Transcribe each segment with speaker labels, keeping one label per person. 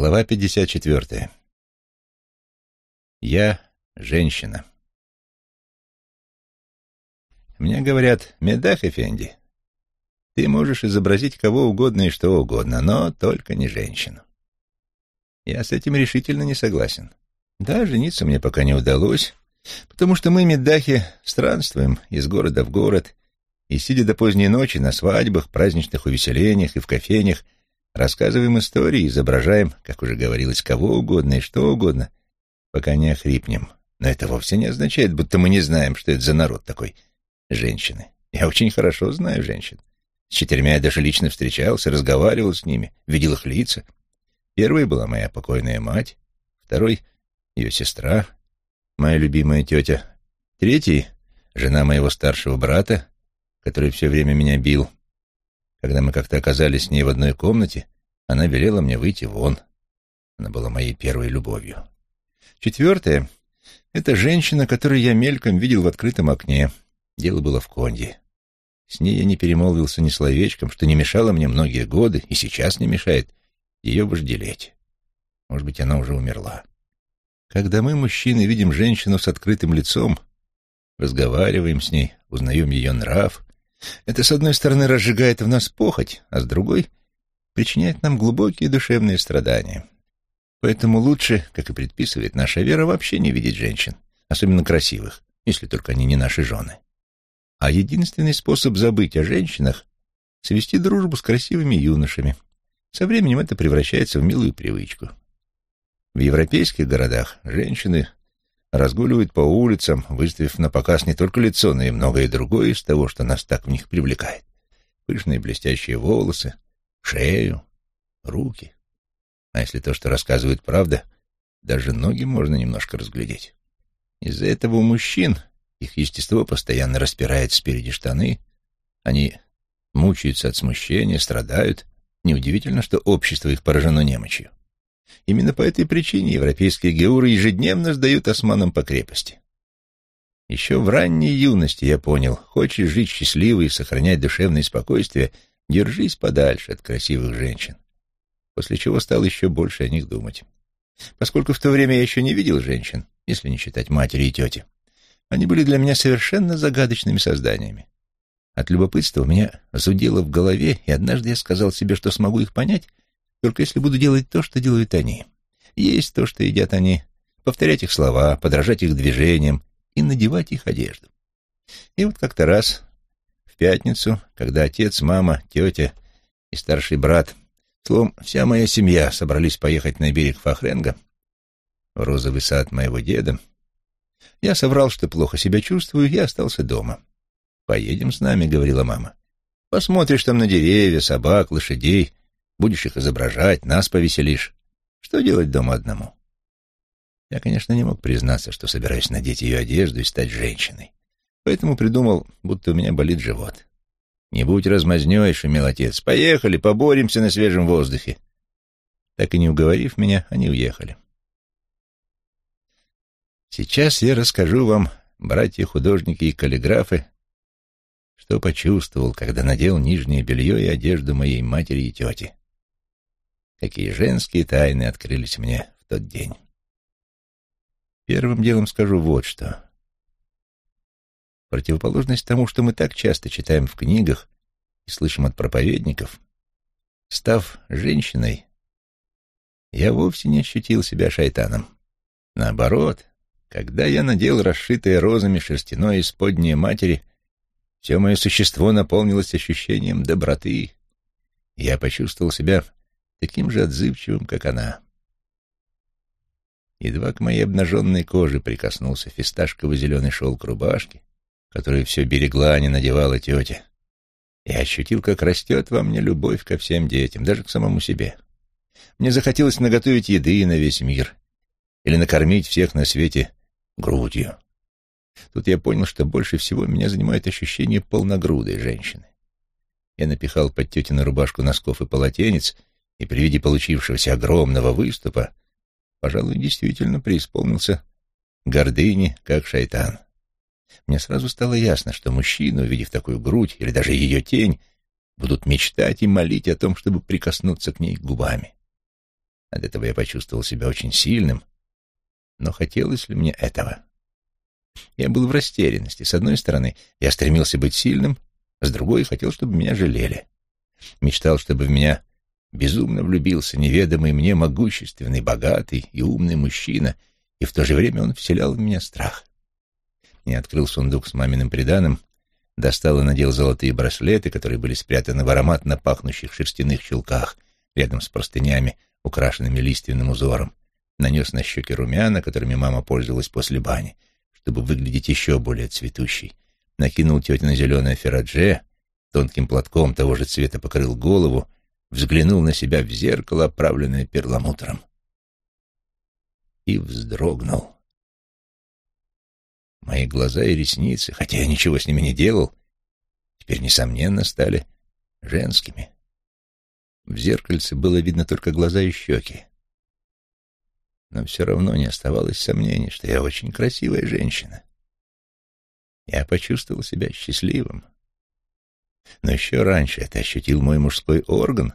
Speaker 1: Глава 54. Я женщина. Мне говорят, Медах Эфенди, ты можешь изобразить кого угодно и что угодно, но только не женщину. Я с этим решительно не согласен. Да, жениться мне пока не удалось, потому что мы, Медахи, странствуем из города в город и, сидя до поздней ночи на свадьбах, праздничных увеселениях и в кофейнях, Рассказываем истории, изображаем, как уже говорилось, кого угодно и что угодно, пока не охрипнем. Но это вовсе не означает, будто мы не знаем, что это за народ такой. Женщины. Я очень хорошо знаю женщин. С четырьмя я даже лично встречался, разговаривал с ними, видел их лица. Первой была моя покойная мать, второй — ее сестра, моя любимая тетя, третий — жена моего старшего брата, который все время меня бил, когда мы как-то оказались с ней в одной комнате, она велела мне выйти вон. Она была моей первой любовью. Четвертое — это женщина, которую я мельком видел в открытом окне. Дело было в Конде. С ней я не перемолвился ни словечком, что не мешало мне многие годы, и сейчас не мешает, ее вожделеть. Может быть, она уже умерла. Когда мы, мужчины, видим женщину с открытым лицом, разговариваем с ней, узнаем ее нрав, это, с одной стороны, разжигает в нас похоть, а с другой причиняет нам глубокие душевные страдания. Поэтому лучше, как и предписывает наша вера, вообще не видеть женщин, особенно красивых, если только они не наши жены. А единственный способ забыть о женщинах — свести дружбу с красивыми юношами. Со временем это превращается в милую привычку. В европейских городах женщины разгуливают по улицам, выставив на показ не только лицо, но и многое другое из того, что нас так в них привлекает. Пышные блестящие волосы, шею, руки. А если то, что рассказывают, правда, даже ноги можно немножко разглядеть. Из-за этого у мужчин их естество постоянно распирает спереди штаны, они мучаются от смущения, страдают. Неудивительно, что общество их поражено немочью. Именно по этой причине европейские геуры ежедневно сдают османам по крепости. Еще в ранней юности я понял, хочешь жить счастливо и сохранять душевное спокойствие, держись подальше от красивых женщин. После чего стал еще больше о них думать. Поскольку в то время я еще не видел женщин, если не считать матери и тети, они были для меня совершенно загадочными созданиями. От любопытства у меня зудело в голове, и однажды я сказал себе, что смогу их понять, только если буду делать то, что делают они. Есть то, что едят они, повторять их слова, подражать их движениям и надевать их одежду. И вот как-то раз, в пятницу, когда отец, мама, тетя и старший брат, словом, вся моя семья собрались поехать на берег Фахренга, в розовый сад моего деда, я соврал, что плохо себя чувствую, и остался дома. «Поедем с нами», — говорила мама. «Посмотришь там на деревья, собак, лошадей, Будешь их изображать, нас повеселишь. Что делать дома одному? Я, конечно, не мог признаться, что собираюсь надеть ее одежду и стать женщиной. Поэтому придумал, будто у меня болит живот. «Не будь размазнёй», — шумел отец. «Поехали, поборемся на свежем воздухе». Так и не уговорив меня, они уехали. Сейчас я расскажу вам, братья-художники и каллиграфы, что почувствовал, когда надел нижнее белье и одежду моей матери и тети какие женские тайны открылись мне в тот день. Первым делом скажу вот что. Противоположность тому, что мы так часто читаем в книгах и слышим от проповедников, став женщиной, я вовсе не ощутил себя шайтаном. Наоборот, когда я надел расшитое розами шерстяное исподнее матери, все мое существо наполнилось ощущением доброты. Я почувствовал себя таким же отзывчивым, как она. Едва к моей обнаженной коже прикоснулся фисташковый зеленый шелк рубашки, которую все берегла, а не надевала тетя. Я ощутил, как растет во мне любовь ко всем детям, даже к самому себе. Мне захотелось наготовить еды на весь мир или накормить всех на свете грудью. Тут я понял, что больше всего меня занимает ощущение полногрудой женщины. Я напихал под тетину рубашку носков и полотенец — и при виде получившегося огромного выступа, пожалуй, действительно преисполнился гордыни, как шайтан. Мне сразу стало ясно, что мужчины, увидев такую грудь или даже ее тень, будут мечтать и молить о том, чтобы прикоснуться к ней губами. От этого я почувствовал себя очень сильным, но хотелось ли мне этого? Я был в растерянности. С одной стороны, я стремился быть сильным, с другой хотел, чтобы меня жалели. Мечтал, чтобы в меня безумно влюбился неведомый мне могущественный, богатый и умный мужчина, и в то же время он вселял в меня страх. Я открыл сундук с маминым приданым, достал и надел золотые браслеты, которые были спрятаны в ароматно пахнущих шерстяных чулках, рядом с простынями, украшенными лиственным узором, нанес на щеки румяна, которыми мама пользовалась после бани, чтобы выглядеть еще более цветущей, накинул тетя зеленое ферадже, тонким платком того же цвета покрыл голову, взглянул на себя в зеркало, оправленное перламутром, и вздрогнул. Мои глаза и ресницы, хотя я ничего с ними не делал, теперь, несомненно, стали женскими. В зеркальце было видно только глаза и щеки. Но все равно не оставалось сомнений, что я очень красивая женщина. Я почувствовал себя счастливым. Но еще раньше это ощутил мой мужской орган,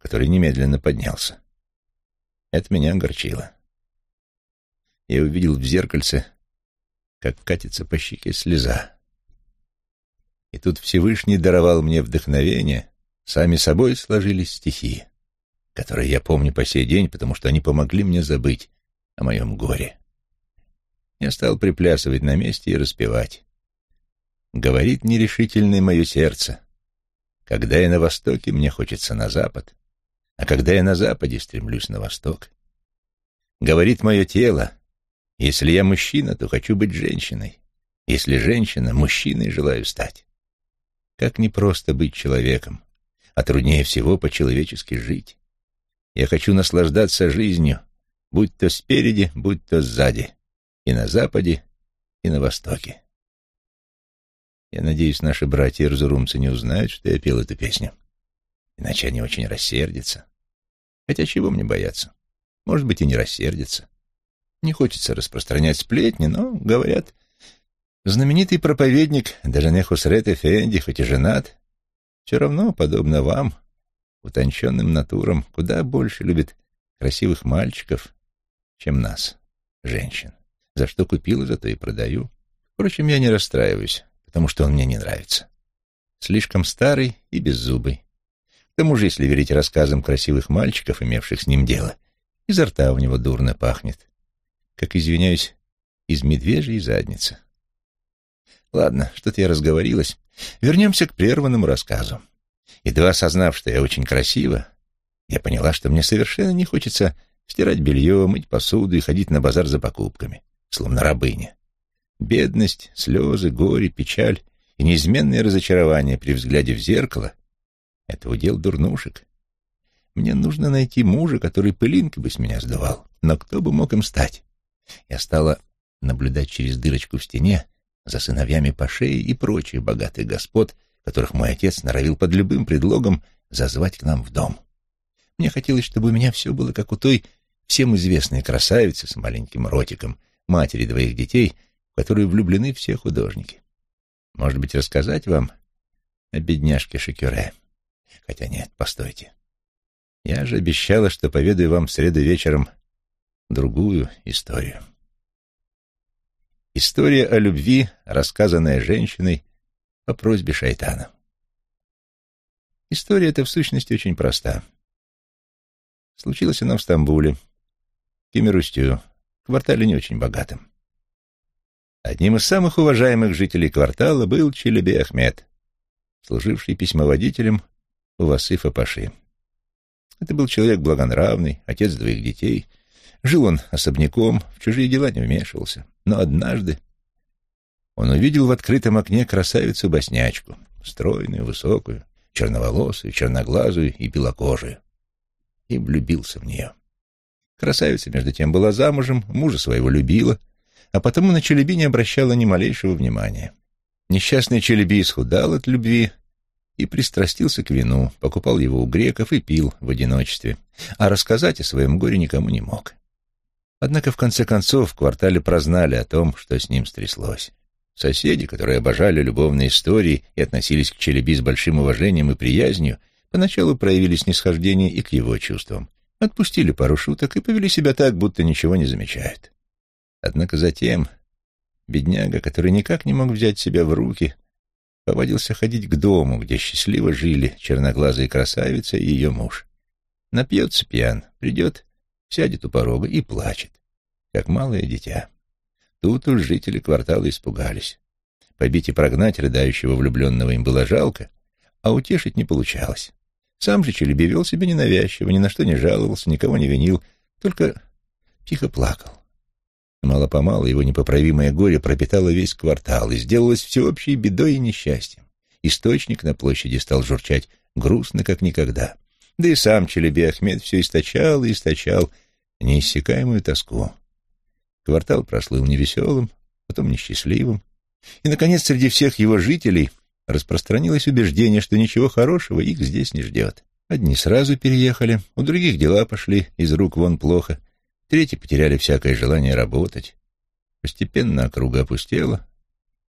Speaker 1: который немедленно поднялся. Это меня огорчило. Я увидел в зеркальце, как катится по щеке слеза. И тут Всевышний даровал мне вдохновение, сами собой сложились стихи, которые я помню по сей день, потому что они помогли мне забыть о моем горе. Я стал приплясывать на месте и распевать. Говорит нерешительное мое сердце. Когда я на востоке, мне хочется на запад, а когда я на западе, стремлюсь на восток. Говорит мое тело, если я мужчина, то хочу быть женщиной. Если женщина, мужчиной желаю стать. Как непросто быть человеком, а труднее всего по-человечески жить. Я хочу наслаждаться жизнью, будь то спереди, будь то сзади, и на западе, и на востоке. Я надеюсь, наши братья-разурумцы не узнают, что я пел эту песню. Иначе они очень рассердятся. Хотя чего мне бояться? Может быть, и не рассердятся. Не хочется распространять сплетни, но, говорят, знаменитый проповедник Дажане Хусрет Эфенди, хоть и женат, все равно, подобно вам, утонченным натурам, куда больше любит красивых мальчиков, чем нас, женщин. За что купила, зато и продаю. Впрочем, я не расстраиваюсь потому что он мне не нравится. Слишком старый и беззубый. Тому же, если верить рассказам красивых мальчиков, имевших с ним дело, изо рта у него дурно пахнет. Как, извиняюсь, из медвежьей задницы. Ладно, что-то я разговорилась. Вернемся к прерванному рассказу. Едва осознав, что я очень красива, я поняла, что мне совершенно не хочется стирать белье, мыть посуду и ходить на базар за покупками, словно рабыня. Бедность, слезы, горе, печаль и неизменное разочарование при взгляде в зеркало — это удел дурнушек. Мне нужно найти мужа, который пылинки бы с меня сдувал, но кто бы мог им стать? Я стала наблюдать через дырочку в стене за сыновьями по шее и прочих богатых господ, которых мой отец норовил под любым предлогом зазвать к нам в дом. Мне хотелось, чтобы у меня все было как у той всем известной красавицы с маленьким ротиком, матери двоих детей — которую влюблены все художники. Может быть, рассказать вам о бедняжке Шекюре? Хотя нет, постойте. Я же обещала, что поведаю вам в среду вечером другую историю. История о любви, рассказанная женщиной по просьбе шайтана. История эта в сущности очень проста. Случилась она в Стамбуле, Кемерустю, квартале не очень богатом. Одним из самых уважаемых жителей квартала был Челеби Ахмед, служивший письмоводителем у Васыфа Паши. Это был человек благонравный, отец двоих детей. Жил он особняком, в чужие дела не вмешивался. Но однажды он увидел в открытом окне красавицу-боснячку, стройную, высокую, черноволосую, черноглазую и белокожую, и влюбился в нее. Красавица, между тем, была замужем, мужа своего любила — а потому на Челеби не обращала ни малейшего внимания. Несчастный Челеби исхудал от любви и пристрастился к вину, покупал его у греков и пил в одиночестве, а рассказать о своем горе никому не мог. Однако в конце концов в квартале прознали о том, что с ним стряслось. Соседи, которые обожали любовные истории и относились к Челеби с большим уважением и приязнью, поначалу проявили снисхождение и к его чувствам, Отпустили пару шуток и повели себя так, будто ничего не замечают. Однако затем бедняга, который никак не мог взять себя в руки, повадился ходить к дому, где счастливо жили черноглазая красавица и ее муж. Напьется пьян, придет, сядет у порога и плачет, как малое дитя. Тут уж жители квартала испугались. Побить и прогнать рыдающего влюбленного им было жалко, а утешить не получалось. Сам же Челеби вел себя ненавязчиво, ни на что не жаловался, никого не винил, только тихо плакал. Мало-помалу его непоправимое горе пропитало весь квартал и сделалось всеобщей бедой и несчастьем. Источник на площади стал журчать грустно, как никогда. Да и сам Челеби Ахмед все источал и источал неиссякаемую тоску. Квартал прослыл невеселым, потом несчастливым. И, наконец, среди всех его жителей распространилось убеждение, что ничего хорошего их здесь не ждет. Одни сразу переехали, у других дела пошли из рук вон плохо, третьи потеряли всякое желание работать. Постепенно округа опустела,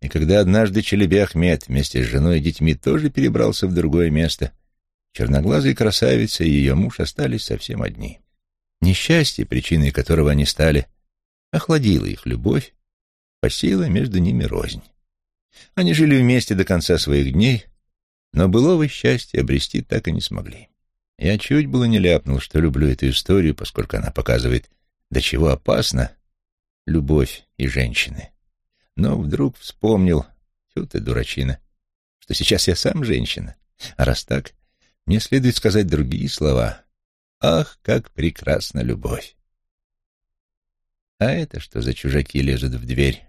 Speaker 1: и когда однажды Челеби Ахмед вместе с женой и детьми тоже перебрался в другое место, черноглазая красавица и ее муж остались совсем одни. Несчастье, причиной которого они стали, охладило их любовь, посеяла между ними рознь. Они жили вместе до конца своих дней, но былого счастья обрести так и не смогли. Я чуть было не ляпнул, что люблю эту историю, поскольку она показывает, до чего опасна любовь и женщины. Но вдруг вспомнил, тьфу ты, дурачина, что сейчас я сам женщина, а раз так, мне следует сказать другие слова. Ах, как прекрасна любовь! А это что за чужаки лезут в дверь?